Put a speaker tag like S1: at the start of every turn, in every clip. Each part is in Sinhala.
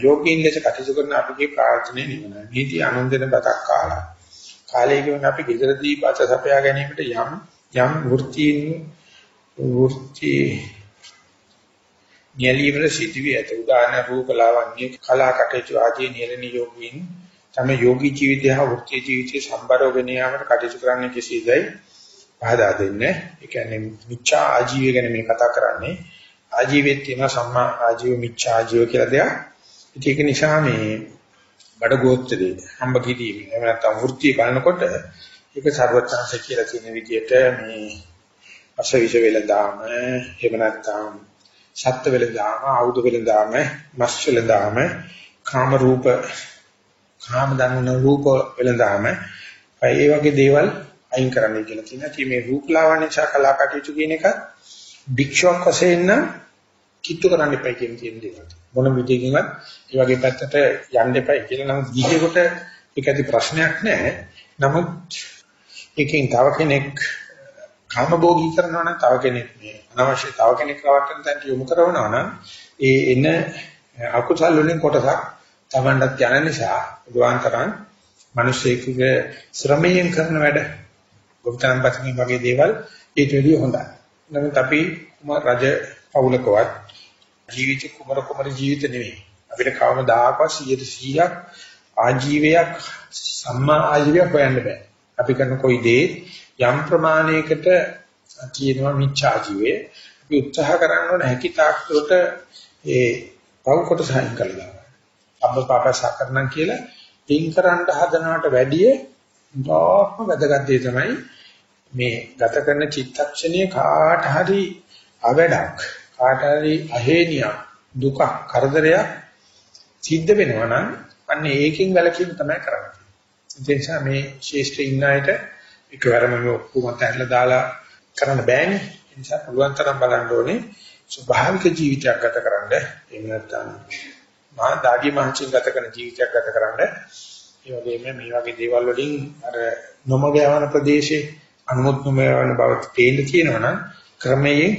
S1: යෝගීන් ලෙස කටයුතු කරන අපගේ ප්‍රාර්ථනාවේ නිවන. මේටි අනුන්දෙන බතක් කාලා. කාලය කියන අපි ගෙදරදී බත සපයා ගැනීමට යම් යම් වෘත්තීන් වෘත්ති නියලීමේ සිටිවිය ඇත. උදාහරණ රූපලාවන්‍ය කලා කටයුතු ආදී නියලන යෝගීන් තම යෝගී ජීවිතය හා වෘත්ති ජීවිතය සම්බරවගෙන යාමට කටයුතු කරන්න කෙසේදයි පහදා දෙන්නේ. ඒ කියන්නේ මිච්ඡා ආජීවය ගැන මේ කතා කරන්නේ. ආජීවෙත් තියෙනවා සම්මා ආජීව මිච්ඡා ආජීව කියලා දෙයක්. ඒක නිසා මේ බඩ ගෝත්‍රයේ හම්බ කිරීම එහෙම නැත්නම් වෘත්ති බලනකොට ඒක ਸਰවඥාන්සේ කියලා තියෙන විදිහට මේ අසවිෂ වෙලදාම එහෙම නැත්නම් සත්ත්ව වෙලදාම ආයුධ වෙලදාම මස් වෙලදාම කාම රූප කාම දන්න රූප වෙලදාම ඒ වගේ දේවල් අයින් කරන්න කියලා තියෙනවා. ඉතින් මේ රූපලාවන්‍ය සහ කලා කටයුතු කියන එක භික්ෂුවක් වශයෙන් නම් කිට්ටු කරන්න එපයි කියන තියෙන දේවල්. මොන විදිහකින්වත් ඒ වගේ පැත්තට යන්න එපයි කියලා නම් ගිහියෙකුට ඒක ඇති ප්‍රශ්නයක් නෑ. නමුත් එකකින් තව කෙනෙක් කාමභෝගී කරනවා නම් තව කෙනෙක් මේ අනවශ්‍ය තව කෙනෙක් රවට්ටන තැනට යොමු කරනවා නම් ඒ එන අකුසල් වලින් කොටසක් Tamanටත් යන නිසා උදාන්තරන් මිනිස්සෙකුගේ ශ්‍රමයෙන් කරන වැඩ ගොවිතැන් පස්සේ වගේ දේවල් ඊට වැඩිය හොඳයි. නමුත් අපි රජ පවුලකවත් ජීවිත කුමර කුමර ජීවිත නෙවෙයි. අපිට කවමදාකවත් 100%ක් ආජීවයක් සම්මා ආජීවයක් හොයන්න බෑ. අපි කරන કોઈ දේ යම් ප්‍රමාණයකට තියෙනවා මිච්ඡා ජීවේ. අපි උත්සාහ කරන්න ඕන හැකි තාක්ෂයට ඒ පව් කොටස අයින් කරලා. අබ්බපාපසකරණම් කියලා පින් කරන්න හදනවට වැඩිය බොහොම වැදගත් දේ තමයි මේ ගත කරන චිත්තක්ෂණයේ කාට හරි අවඩක් කාට හරි අහේනියක් දුක කරදරයක් සිද්ධ වෙනවා නම් අන්න ඒකෙන් වැළකීම තමයි කරන්නේ. ඒ නිසා මේ ශේෂ්ඨ ඉන්න අයට එකවරම මේ ඔක්කොම තැරලා දාලා කරන්න බෑනේ. ඒ නිසා පුළුවන් තරම් බලන්න ඕනේ ස්වභාවික ජීවිතයක් ගත කරන්න. එහෙම නැත්නම් මා දාඩිය මහන්සියෙන් ගත කරන ජීවිතයක් ගත කරන්න. ඒ වගේම මේ වගේ දේවල් වලින් අර නොමග යවන ප්‍රදේශේ අනුමුත් නොමග යවන බව තේින්න තියෙනවා නම් ක්‍රමයෙන්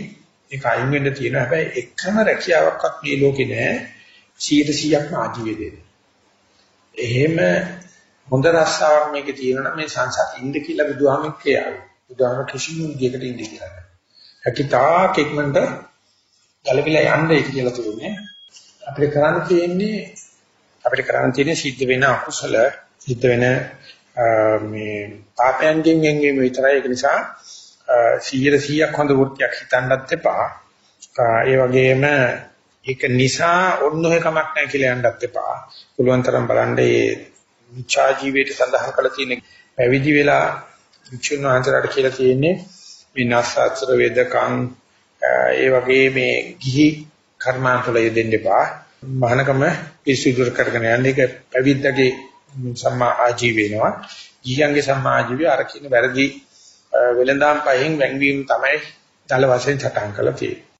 S1: ඒක අයින් වෙන්න තියෙනවා. හැබැයි එකම රැකියාවක්වත් මේ ලෝකේ නෑ 100%ක්ම ආජීවය දෙන්නේ. එහෙම හොඳ රස්සාවක් මේකේ තියෙනවා නම් මේ සංසත් ඉන්න කියලා බුදුහාම කියනවා. බුදුහාම කිසිම විදියකට ඉන්න කියලා. හැකිතාක් ඉක්මනට ගලපිලා යන්නයි කියලා තුනේ. අපිට කරන්න තියෙන්නේ අපිට කරන්න තියෙන්නේ සිද්ධ වෙන අකුසල සිද්ධ වෙන මේ පාපයන්ගෙන් ගෙන්වීම විතරයි ඒක නිසා 100%ක් හොඳ වෘත්තියක් හිතන්නත් එපා. ඒ වගේම ඒක නිසා ඔන්න ඔය කමක් නැහැ කියලා යන්නත් එපා. පුළුවන් තරම් බලන්න මේ මිච්ඡා ජීවිතය සඳහන් කරලා තියෙන පැවිදි වෙලා වික්ෂුන් වහන්සේලාට කියලා තියෙන්නේ මේ නස්සතර වේදකම් ඒ වගේ මේ ගිහි කර්මාන්තවල යෙදෙන්න එපා. මහානකම පිරිසිදු කරගෙන යන්න ඒක පැවිද්දගේ සම්මා ආජීව වෙනවා. ගිහියන්ගේ සම්මා ආජීවය අර කියන වැරදි වෙලඳාම් පහෙන් වැංවීම තමයි දල වශයෙන් සටහන් කරලා තියෙන්නේ.